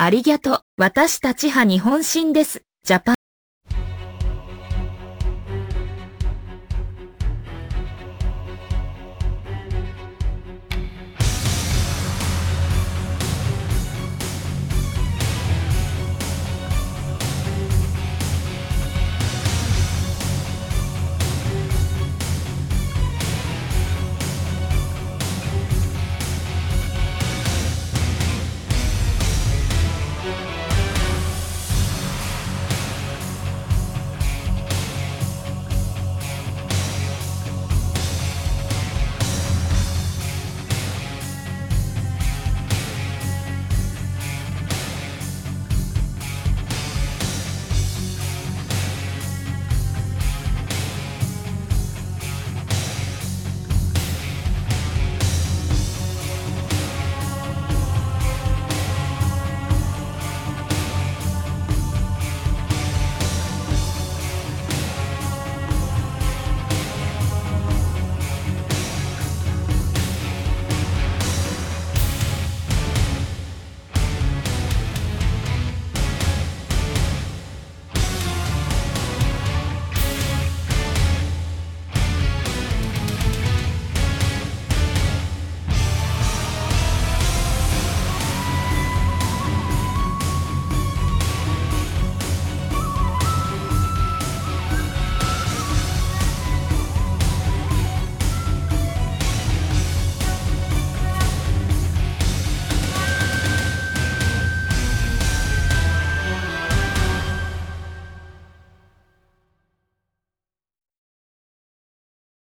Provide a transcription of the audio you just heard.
ありがとう。私たちは日本人です。ジャパン